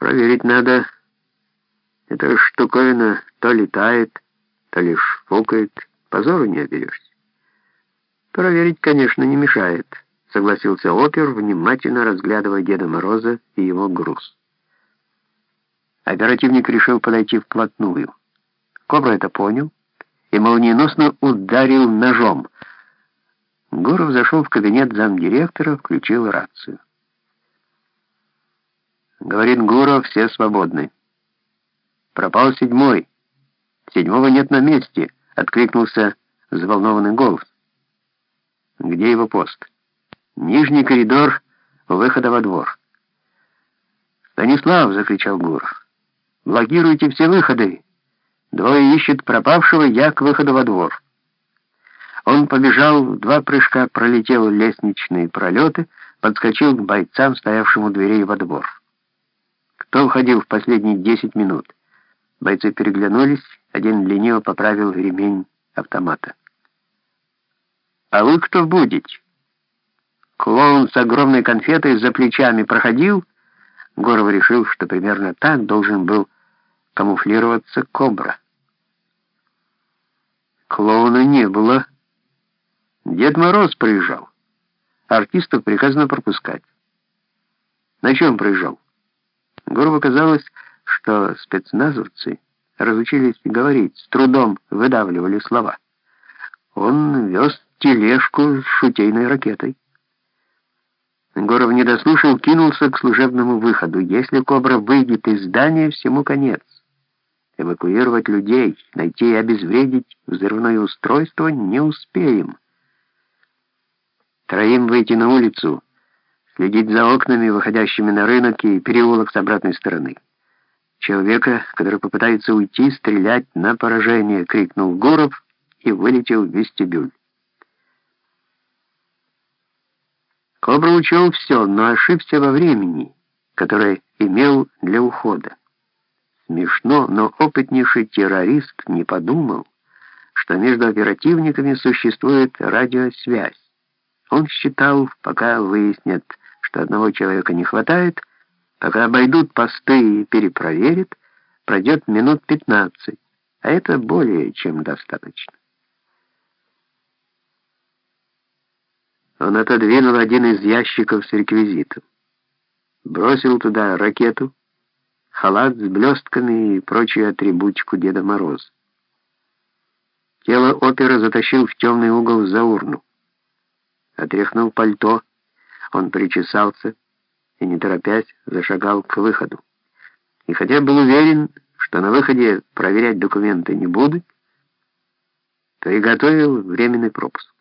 Проверить надо. Эта штуковина то летает, то лишь фукает. Позору не оберешься. Проверить, конечно, не мешает, согласился опер, внимательно разглядывая Деда Мороза и его груз. Оперативник решил подойти вплотную. Кобра это понял и молниеносно ударил ножом. Гуров зашел в кабинет замдиректора, включил рацию. Говорит Гуров, все свободны. Пропал седьмой. Седьмого нет на месте, откликнулся взволнованный голос. Где его пост? Нижний коридор выхода во двор. «Станислав!» — закричал Гуров. «Блокируйте все выходы! Двое ищут пропавшего, я к выходу во двор». Он побежал, в два прыжка пролетел лестничные пролеты, подскочил к бойцам, стоявшим у дверей во двор. Кто уходил в последние десять минут? Бойцы переглянулись, один лениво поправил ремень автомата. «А вы кто будете?» Клоун с огромной конфетой за плечами проходил. Горов решил, что примерно так должен был камуфлироваться кобра. Клоуна не было. Дед Мороз проезжал. Артистов приказано пропускать. На чем проезжал? Горову казалось, что спецназовцы разучились говорить, с трудом выдавливали слова. Он вез тележку с шутейной ракетой. Горов не дослушал, кинулся к служебному выходу. Если Кобра выйдет из здания, всему конец. Эвакуировать людей, найти и обезвредить взрывное устройство не успеем. Троим выйти на улицу — следить за окнами, выходящими на рынок и переулок с обратной стороны. Человека, который попытается уйти, стрелять на поражение, крикнул Гуров и вылетел в вестибюль. Кобра учел все, но ошибся во времени, которое имел для ухода. Смешно, но опытнейший террорист не подумал, что между оперативниками существует радиосвязь. Он считал, пока выяснят, что одного человека не хватает, пока обойдут посты и перепроверят, пройдет минут 15, а это более чем достаточно. Он отодвинул один из ящиков с реквизитом, бросил туда ракету, халат с блестками и прочую атрибутику Деда Мороза. Тело опера затащил в темный угол за урну. Отряхнул пальто, он причесался и, не торопясь, зашагал к выходу. И хотя был уверен, что на выходе проверять документы не будут, то и готовил временный пропуск.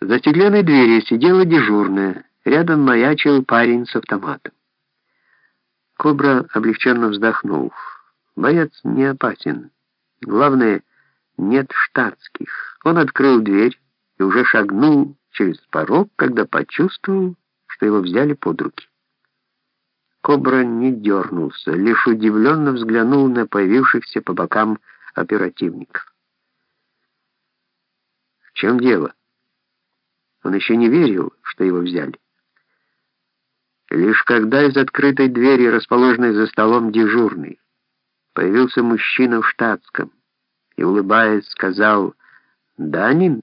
За стеклянной дверью сидела дежурная, рядом маячил парень с автоматом. Кобра облегченно вздохнул. Боец не опасен. Главное, нет штатских. Он открыл дверь и уже шагнул через порог, когда почувствовал, что его взяли под руки. Кобра не дернулся, лишь удивленно взглянул на появившихся по бокам оперативников. В чем дело? Он еще не верил, что его взяли. Лишь когда из открытой двери, расположенной за столом дежурный, появился мужчина в штатском и, улыбаясь, сказал «Данин?»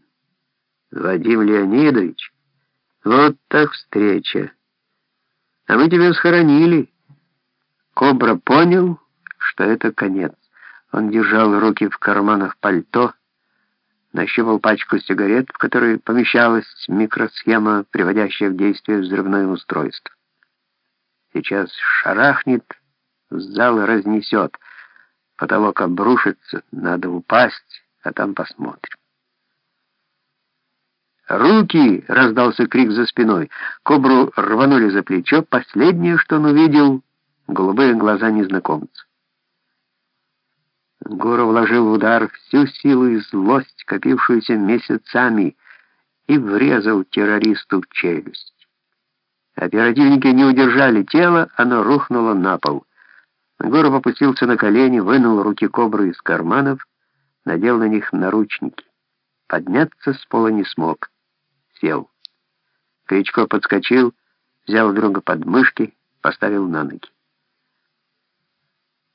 Вадим Леонидович, вот так встреча. А мы тебя схоронили. Кобра понял, что это конец. Он держал руки в карманах пальто, нащупал пачку сигарет, в которой помещалась микросхема, приводящая в действие взрывное устройство. Сейчас шарахнет, зал разнесет, потолок обрушится, надо упасть, а там посмотрим. «Руки!» — раздался крик за спиной. Кобру рванули за плечо. Последнее, что он увидел — голубые глаза незнакомца. Гора вложил в удар всю силу и злость, копившуюся месяцами, и врезал террористу в челюсть. Оперативники не удержали тело, оно рухнуло на пол. Горов опустился на колени, вынул руки кобры из карманов, надел на них наручники. Подняться с пола не смог сел. Кричко подскочил, взял друга под мышки, поставил на ноги.